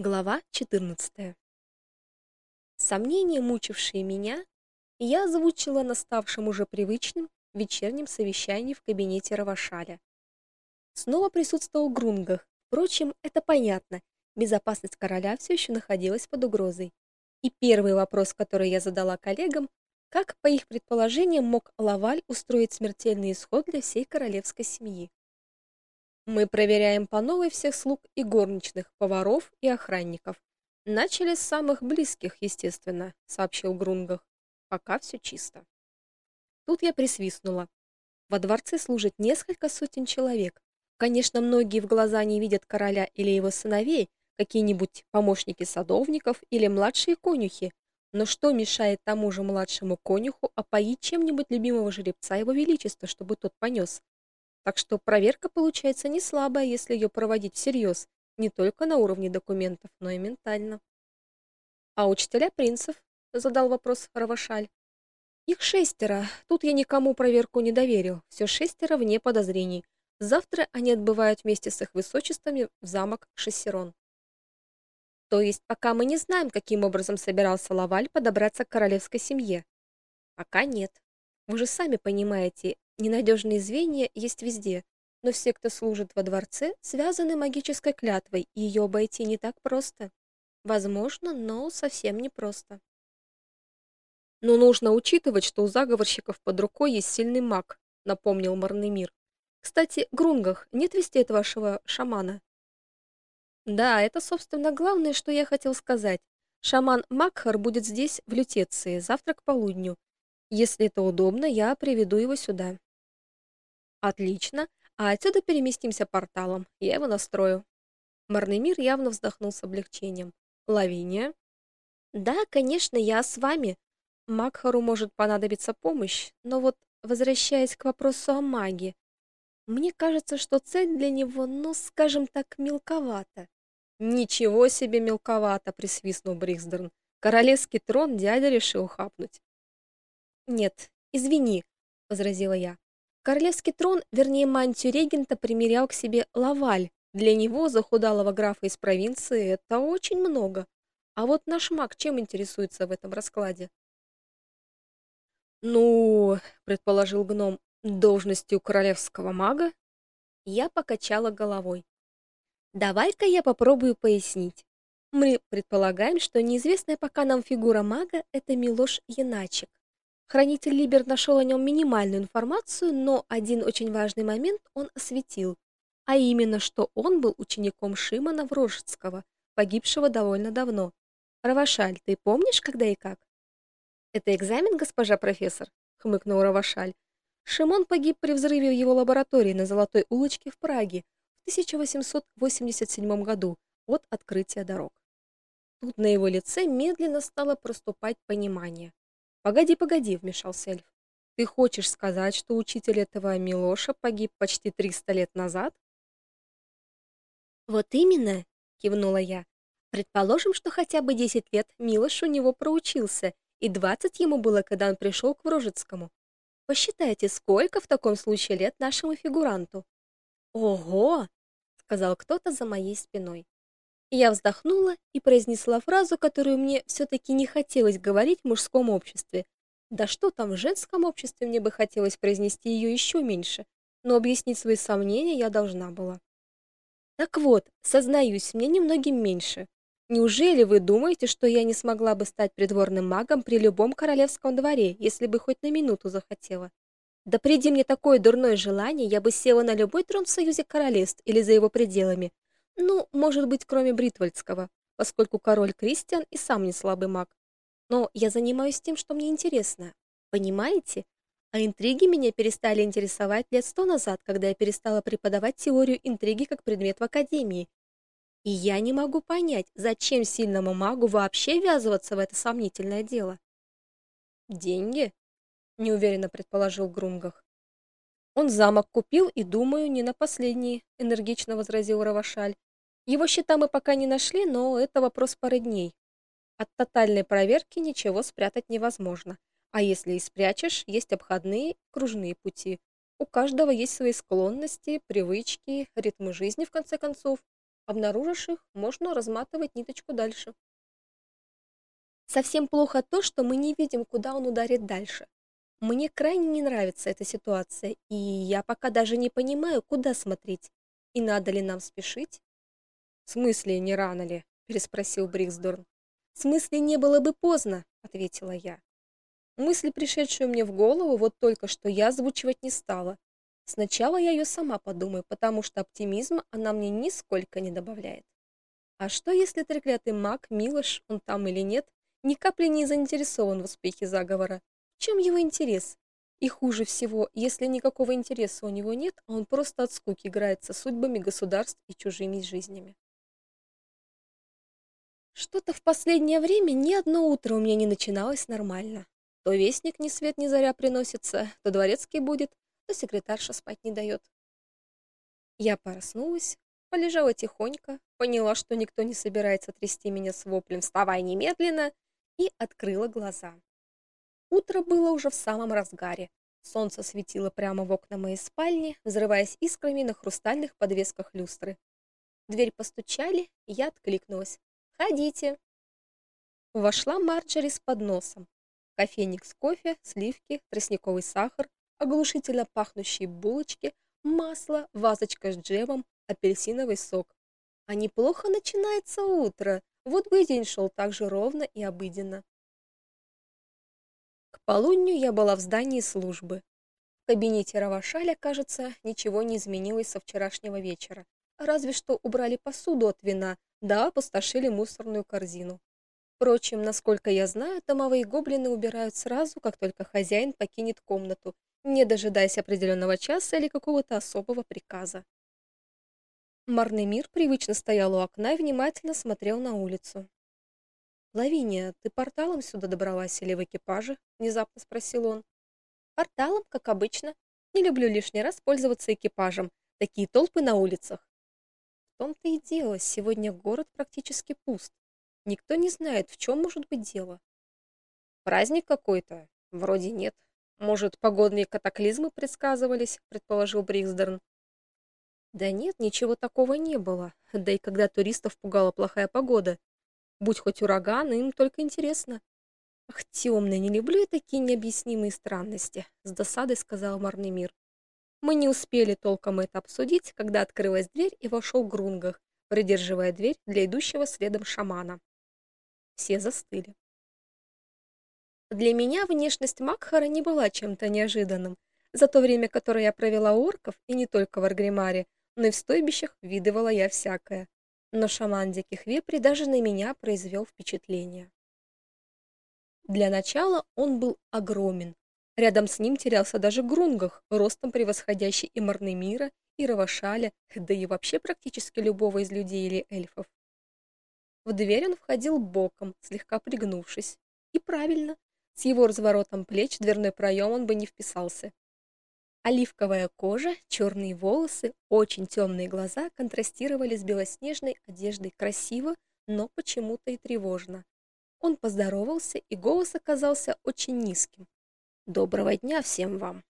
Глава 14. Сомнения, мучившие меня, я озвучила на ставшем уже привычным вечернем совещании в кабинете Равашаля. Снова присутствовал Грунгах. Впрочем, это понятно. Безопасность короля все еще находилась под угрозой. И первый вопрос, который я задала коллегам, как, по их предположениям, мог Лаваль устроить смертельный исход для всей королевской семьи? Мы проверяем по новой всех слуг и горничных, поваров и охранников. Начали с самых близких, естественно, сообщил Грунгах. Пока все чисто. Тут я присвистнула. Во дворце служит несколько сотен человек. Конечно, многие в глаза не видят короля или его сыновей, какие-нибудь помощники садовников или младшие конюхи. Но что мешает тому же младшему конюху опоить чем-нибудь любимого жеребца его величества, чтобы тот понес? Так что проверка получается не слабая, если ее проводить всерьез, не только на уровне документов, но и ментально. А учителя принцев? задал вопрос Равашаль. Их шестеро. Тут я никому проверку не доверил. Все шестеро вне подозрений. Завтра они отбывают вместе с их высочествами в замок Шессерон. То есть пока мы не знаем, каким образом собирался Лаваль подобраться к королевской семье. Пока нет. Вы же сами понимаете, Ненадежные звенья есть везде, но все, кто служит во дворце, связаны магической клятвой, и ее обойти не так просто. Возможно, но совсем не просто. Но нужно учитывать, что у заговорщиков под рукой есть сильный маг, напомнил Марнемир. Кстати, Грунгах, нет вести от вашего шамана? Да, это, собственно, главное, что я хотел сказать. Шаман Макхар будет здесь в Лютеции завтра к полудню. Если это удобно, я приведу его сюда. Отлично. А отсюда переместимся порталом. Я его настрою. Марнемир явно вздохнул с облегчением. Лавиния? Да, конечно, я с вами. Макхару может понадобиться помощь, но вот возвращаясь к вопросу о маге, мне кажется, что цель для него, ну, скажем так, мелковата. Ничего себе мелковато, присвистнул Бриксдерн. Королевский трон дядя решил хапнуть. Нет, извини, возразила я. Королевский трон, вернее, мантию регента примерял к себе Лаваль. Для него, захудалого графа из провинции, это очень много. А вот наш маг чем интересуется в этом раскладе? Ну, предположил гном, должностью королевского мага. Я покачала головой. Давай-ка я попробую пояснить. Мы предполагаем, что неизвестная пока нам фигура мага это Милош Яначек. Хранитель Либер нашел о нем минимальную информацию, но один очень важный момент он осветил, а именно, что он был учеником Шимона Врожецкого, погибшего довольно давно. Равашаль, ты помнишь, когда и как? Это экзамен, госпожа профессор, хмыкнул Равашаль. Шимон погиб при взрыве в его лаборатории на Золотой улочке в Праге в 1887 году от открытия дорог. Тут на его лице медленно стало проступать понимание. Погоди, погоди, вмешался эльф. Ты хочешь сказать, что учитель этого Милоша погиб почти 300 лет назад? Вот именно, кивнула я. Предположим, что хотя бы 10 лет Милош у него проучился, и 20 ему было, когда он пришел к Врожецкому. Посчитайте, сколько в таком случае лет нашему фигуранту. Ого, сказал кто-то за моей спиной. Я вздохнула и произнесла фразу, которую мне все таки не хотелось говорить в мужском обществе. Да что там, в женском обществе мне бы хотелось произнести ее еще меньше, но объяснить свои сомнения я должна была. Так вот, сознаюсь, мне немногим меньше. Неужели вы думаете, что я не смогла бы стать придворным магом при любом королевском дворе, если бы хоть на минуту захотела? Да приди мне такое дурное желание, я бы села на любой трон в союзе королевств или за его пределами, ну, может быть, кроме Бритвальдского, поскольку король Кристиан и сам не слабый маг. Но я занимаюсь тем, что мне интересно. Понимаете? А интриги меня перестали интересовать лет сто назад, когда я перестала преподавать теорию интриги как предмет в академии. И я не могу понять, зачем сильному магу вообще ввязываться в это сомнительное дело. Деньги? неуверенно предположил Грумгах. Он замок купил и, думаю, не на последний, энергично возразил Равашаль. Его счета мы пока не нашли, но это вопрос пары дней. От тотальной проверки ничего спрятать невозможно. А если и спрячешь, есть обходные, кружные пути. У каждого есть свои склонности, привычки, ритмы жизни в конце концов. Обнаружишь их, можно разматывать ниточку дальше. Совсем плохо то, что мы не видим, куда он ударит дальше. Мне крайне не нравится эта ситуация, и я пока даже не понимаю, куда смотреть. И надо ли нам спешить? В смысле, не рано ли? переспросил Бриксдорн. В смысле, не было бы поздно, ответила я. Мысль, пришедшую мне в голову вот только что, я озвучивать не стала. Сначала я ее сама подумаю, потому что оптимизма она мне нисколько не добавляет. А что если треклятый маг Милош, он там или нет, ни капли не заинтересован в успехе заговора. В чем его интерес? И хуже всего, если никакого интереса у него нет, а он просто от скуки играется судьбами государств и чужими жизнями. Что-то в последнее время ни одно утро у меня не начиналось нормально. То вестник ни свет ни заря приносится, то дворецкий будет, то секретарша спать не дает. Я проснулась, полежала тихонько, поняла, что никто не собирается трясти меня с воплем «Вставай немедленно!» и открыла глаза. Утро было уже в самом разгаре. Солнце светило прямо в окна моей спальни, взрываясь искрами на хрустальных подвесках люстры. В дверь постучали, я откликнулась. «Ходите!» Вошла Марджери с подносом. Кофейник с кофе, сливки, тростниковый сахар, оглушительно пахнущие булочки, масло, вазочка с джемом, апельсиновый сок. А неплохо начинается утро. Вот бы и день шел так же ровно и обыденно. К полудню я была в здании службы. В кабинете Равашаля, кажется, ничего не изменилось со вчерашнего вечера. Разве что убрали посуду от вина, да опустошили мусорную корзину. Впрочем, насколько я знаю, домовые гоблины убирают сразу, как только хозяин покинет комнату, не дожидаясь определенного часа или какого-то особого приказа. Марный мир привычно стоял у окна и внимательно смотрел на улицу. «Лавиния, ты порталом сюда добралась или в экипаже?» — внезапно спросил он. «Порталом, как обычно. Не люблю лишний раз пользоваться экипажем. Такие толпы на улицах». Том-то и дело, сегодня город практически пуст. Никто не знает, в чем может быть дело. «Праздник какой-то? Вроде нет. Может, погодные катаклизмы предсказывались?» — предположил Бриксдерн. Да нет, ничего такого не было. Да и когда туристов пугала плохая погода. Будь хоть ураган, им только интересно. Ах, темный, не люблю я такие необъяснимые странности, с досадой сказал Марный мир. Мы не успели толком это обсудить, когда открылась дверь и вошел Грунгах, придерживая дверь для идущего следом шамана. Все застыли. Для меня внешность Макхара не была чем-то неожиданным. За то время, которое я провела у орков, и не только в Аргримаре, но и в стойбищах видывала я всякое. Но шаман диких вепрей даже на меня произвел впечатление. Для начала он был огромен. Рядом с ним терялся даже Грунгах, ростом превосходящий и Марнемира, и Равашаля, да и вообще практически любого из людей или эльфов. В дверь он входил боком, слегка пригнувшись. И правильно, с его разворотом плеч дверной проем он бы не вписался. Оливковая кожа, черные волосы, очень темные глаза контрастировали с белоснежной одеждой красиво, но почему-то и тревожно. Он поздоровался, и голос оказался очень низким. Доброго дня всем вам.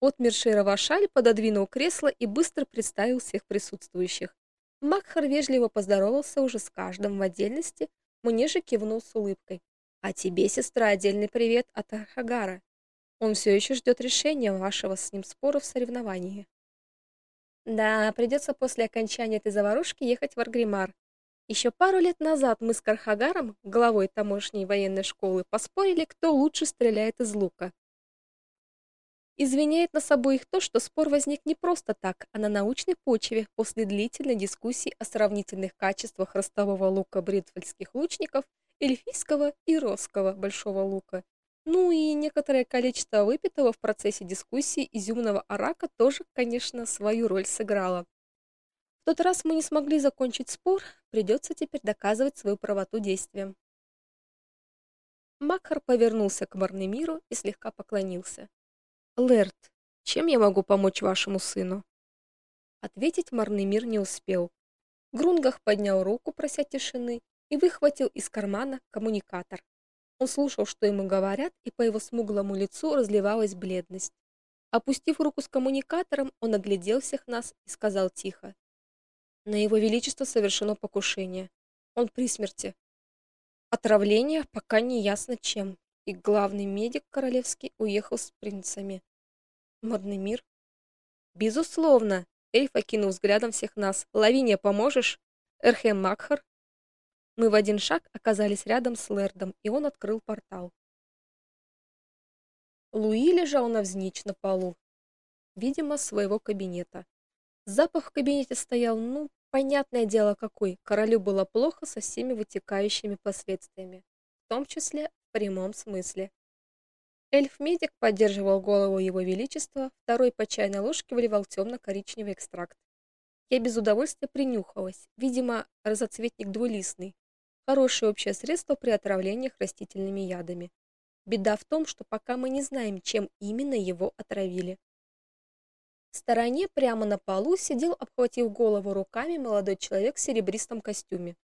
Отмерший Равашаль пододвинул кресло и быстро представил всех присутствующих. Макхар вежливо поздоровался уже с каждым в отдельности, мне же кивнул с улыбкой. А тебе, сестра, отдельный привет от Архагара. Он все еще ждет решения вашего с ним спора в соревновании. Да, придется после окончания этой заварушки ехать в Аргримар. Еще пару лет назад мы с Кархагаром, главой тамошней военной школы, поспорили, кто лучше стреляет из лука. Извиняет нас обоих то, что спор возник не просто так, а на научной почве после длительной дискуссии о сравнительных качествах ростового лука бритвальских лучников, эльфийского и росского большого лука ну и некоторое количество выпитого в процессе дискуссии изюмного арака тоже, конечно, свою роль сыграло. Тот раз мы не смогли закончить спор, придется теперь доказывать свою правоту действием. Макхар повернулся к Марнемиру и слегка поклонился. «Лэрд, чем я могу помочь вашему сыну?» Ответить Марнемир не успел. Грунгах поднял руку, прося тишины, и выхватил из кармана коммуникатор. Он слушал, что ему говорят, и по его смуглому лицу разливалась бледность. Опустив руку с коммуникатором, он оглядел всех нас и сказал тихо: На его величество совершено покушение. Он при смерти. Отравление пока не ясно чем, и главный медик королевский уехал с принцами. Модный мир? Безусловно. Эльф окинул взглядом всех нас. Лавиния, поможешь? Эрхем Макхар? Мы в один шаг оказались рядом с Лэрдом, и он открыл портал. Луи лежал навзничь на полу, видимо, своего кабинета. Запах в кабинете стоял, ну, понятное дело какой. Королю было плохо со всеми вытекающими последствиями, в том числе в прямом смысле. Эльф-медик поддерживал голову его величества, второй по чайной ложке вливал темно-коричневый экстракт. Я без удовольствия принюхалась. Видимо, разоцветник двулистный. Хорошее общее средство при отравлениях растительными ядами. Беда в том, что пока мы не знаем, чем именно его отравили. Стороне прямо на полу сидел, обхватив голову руками, молодой человек в серебристом костюме.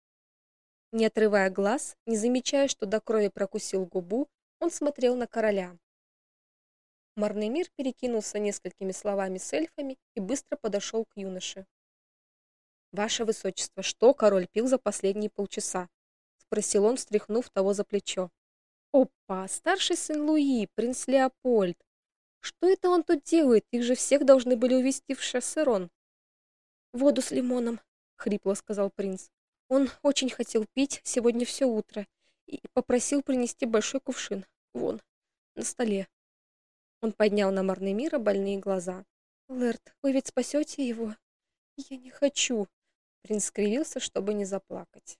Не отрывая глаз, не замечая, что до крови прокусил губу, он смотрел на короля. Марнемир перекинулся несколькими словами с эльфами и быстро подошел к юноше. Ваше высочество, что король пил за последние полчаса? спросил он, встряхнув того за плечо. Опа, старший сын Луи, принц Леопольд. Что это он тут делает? Их же всех должны были увезти в Шассерон. Воду с лимоном, хрипло сказал принц. Он очень хотел пить сегодня все утро и попросил принести большой кувшин. Вон, на столе. Он поднял на Марнемира больные глаза. Лэрд, вы ведь спасете его? Я не хочу. Принц скривился, чтобы не заплакать.